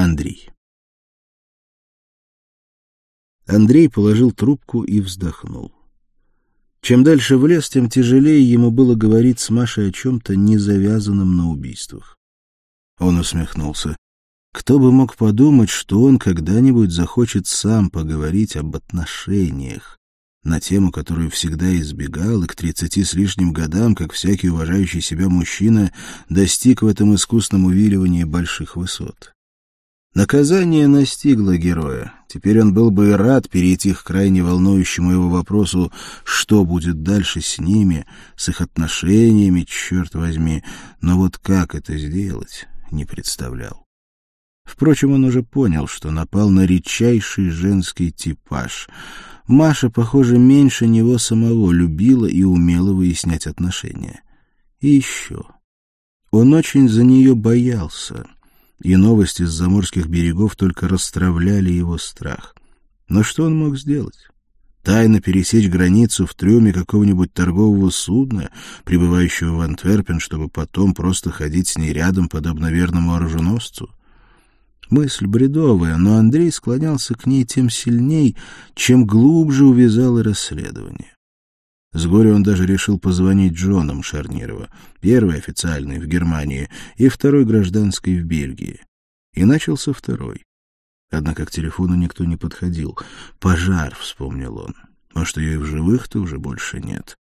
Андрей. Андрей положил трубку и вздохнул. Чем дальше в лес, тем тяжелее ему было говорить с Машей о чем-то не завязанном на убийствах. Он усмехнулся. Кто бы мог подумать, что он когда-нибудь захочет сам поговорить об отношениях, на тему, которую всегда избегал, и к тридцати с лишним годам, как всякий уважающий себя мужчина, достиг в этом искусном увиливании больших высот. Наказание настигло героя. Теперь он был бы и рад перейти к крайне волнующему его вопросу, что будет дальше с ними, с их отношениями, черт возьми. Но вот как это сделать, не представлял. Впрочем, он уже понял, что напал на редчайший женский типаж. Маша, похоже, меньше него самого любила и умела выяснять отношения. И еще. Он очень за нее боялся — и новости с заморских берегов только расстравляли его страх. Но что он мог сделать? Тайно пересечь границу в трюме какого-нибудь торгового судна, прибывающего в Антверпен, чтобы потом просто ходить с ней рядом, подобно верному оруженосцу? Мысль бредовая, но Андрей склонялся к ней тем сильней, чем глубже увязало расследование. С горя он даже решил позвонить Джонам Шарнирова, первый официальный в Германии и второй гражданский в Бельгии. И начался второй. Однако к телефону никто не подходил. «Пожар», — вспомнил он. «Может, ее и в живых-то уже больше нет».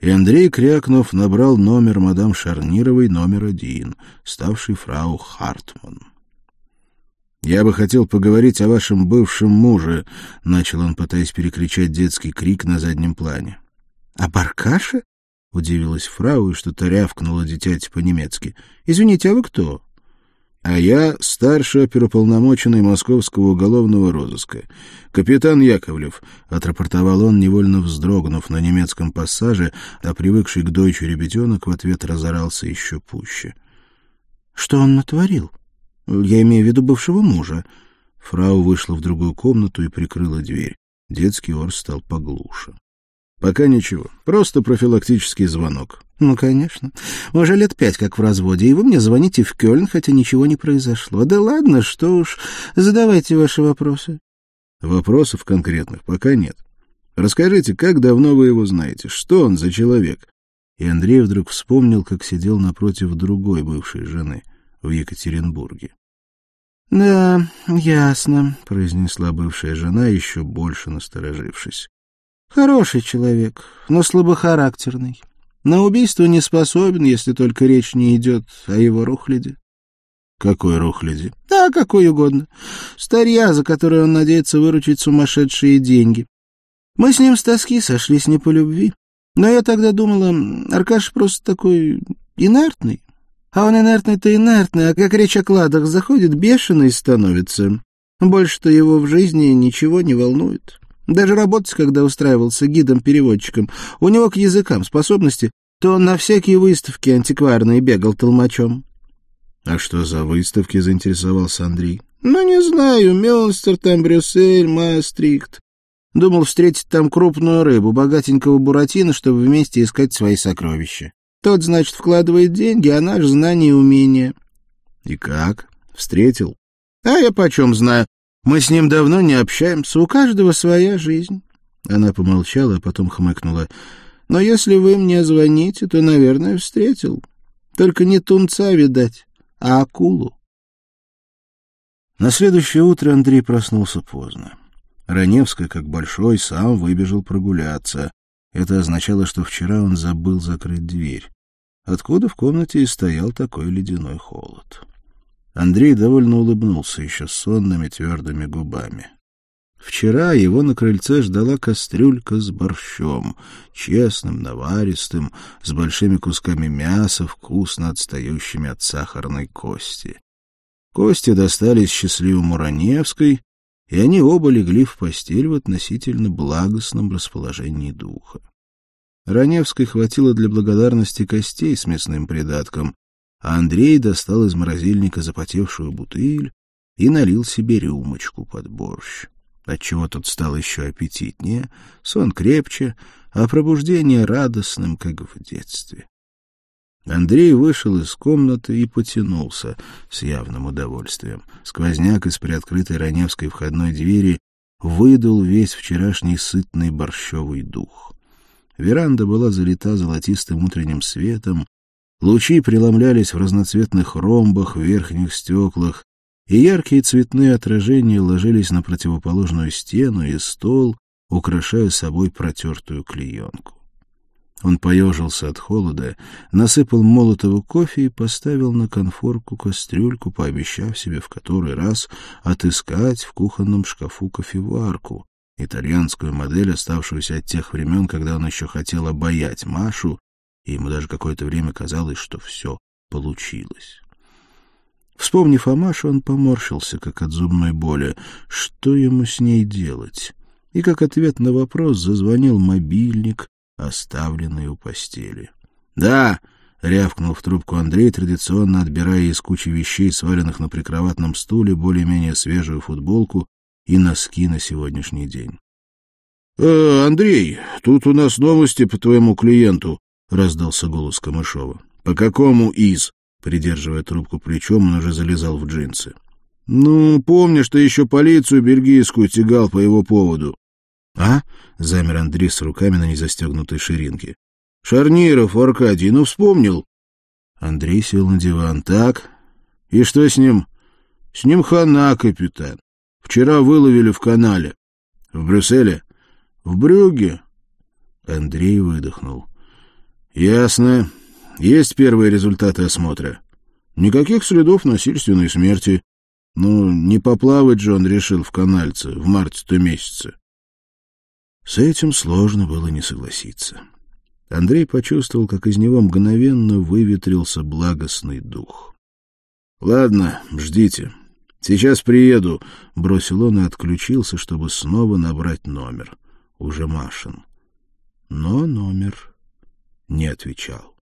И Андрей Крякнов набрал номер мадам Шарнировой номер один, ставший фрау Хартман. «Я бы хотел поговорить о вашем бывшем муже», — начал он, пытаясь перекричать детский крик на заднем плане. — А Баркаша? — удивилась фрау и что-то рявкнула дитяти по-немецки. — Извините, а вы кто? — А я старший оперуполномоченный московского уголовного розыска. Капитан Яковлев, — отрапортовал он, невольно вздрогнув на немецком пассаже, а привыкший к дойчу ребятенок в ответ разорался еще пуще. — Что он натворил? Я имею в виду бывшего мужа. Фрау вышла в другую комнату и прикрыла дверь. Детский ор стал поглуше. Пока ничего. Просто профилактический звонок. Ну, конечно. Уже лет пять как в разводе, и вы мне звоните в Кёльн, хотя ничего не произошло. Да ладно, что уж. Задавайте ваши вопросы. Вопросов конкретных пока нет. Расскажите, как давно вы его знаете? Что он за человек? И Андрей вдруг вспомнил, как сидел напротив другой бывшей жены в Екатеринбурге. — Да, ясно, — произнесла бывшая жена, еще больше насторожившись. Хороший человек, но слабохарактерный. На убийство не способен, если только речь не идет о его рухляде. Какой рухляде? Да, какой угодно. Старья, за которой он надеется выручить сумасшедшие деньги. Мы с ним с тоски сошлись не по любви. Но я тогда думала, Аркаш просто такой инертный. А он инертный-то инертный, а как речь о кладах заходит, бешеный становится. Больше-то его в жизни ничего не волнует. Даже работать, когда устраивался гидом-переводчиком, у него к языкам способности, то он на всякие выставки антикварные бегал толмачом. — А что за выставки заинтересовался Андрей? — Ну, не знаю, Мюнстер, там Брюссель, Маастрихт. Думал встретить там крупную рыбу, богатенького Буратино, чтобы вместе искать свои сокровища. Тот, значит, вкладывает деньги, а наш — знание и умение. — И как? Встретил? — А я почем знаю. Мы с ним давно не общаемся, у каждого своя жизнь. Она помолчала, а потом хмыкнула. Но если вы мне звоните, то, наверное, встретил. Только не тунца, видать, а акулу. На следующее утро Андрей проснулся поздно. Раневская, как большой, сам выбежал прогуляться. Это означало, что вчера он забыл закрыть дверь. Откуда в комнате и стоял такой ледяной холод. Андрей довольно улыбнулся еще сонными твердыми губами. Вчера его на крыльце ждала кастрюлька с борщом, честным, наваристым, с большими кусками мяса, вкусно отстающими от сахарной кости. Кости достались счастливому Раневской, и они оба легли в постель в относительно благостном расположении духа. Раневской хватило для благодарности костей с мясным придатком, а Андрей достал из морозильника запотевшую бутыль и налил себе рюмочку под борщ. Отчего тот стал еще аппетитнее, сон крепче, а пробуждение радостным, как в детстве. Андрей вышел из комнаты и потянулся с явным удовольствием. Сквозняк из приоткрытой Раневской входной двери выдул весь вчерашний сытный борщевый дух. Веранда была залита золотистым утренним светом, лучи преломлялись в разноцветных ромбах в верхних стеклах, и яркие цветные отражения ложились на противоположную стену и стол, украшая собой протертую клеенку. Он поежился от холода, насыпал молотого кофе и поставил на конфорку кастрюльку, пообещав себе в который раз отыскать в кухонном шкафу кофеварку, итальянскую модель, оставшуюся от тех времен, когда он еще хотел обаять Машу, и ему даже какое-то время казалось, что все получилось. Вспомнив о Маше, он поморщился, как от зубной боли. Что ему с ней делать? И как ответ на вопрос зазвонил мобильник, оставленный у постели. «Да!» — рявкнул в трубку Андрей, традиционно отбирая из кучи вещей, сваленных на прикроватном стуле, более-менее свежую футболку и носки на сегодняшний день. «Э, «Андрей, тут у нас новости по твоему клиенту», — раздался голос Камышова. «По какому из?» Придерживая трубку плечом, он уже залезал в джинсы. «Ну, помнишь, ты еще полицию бельгийскую тягал по его поводу?» «А?» — замер Андрей с руками на незастегнутой ширинке. «Шарниров, Аркадий, ну вспомнил?» Андрей сел на диван. «Так? И что с ним?» «С ним хана, капитан. Вчера выловили в канале». «В Брюсселе?» «В Брюгге». Андрей выдохнул. «Ясно. Есть первые результаты осмотра?» «Никаких следов насильственной смерти. Ну, не поплавать же он решил в канальце в марте-то месяце». С этим сложно было не согласиться. Андрей почувствовал, как из него мгновенно выветрился благостный дух. — Ладно, ждите. Сейчас приеду, — бросил он и отключился, чтобы снова набрать номер. Уже Машин. Но номер не отвечал.